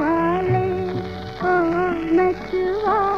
वाले को मचवा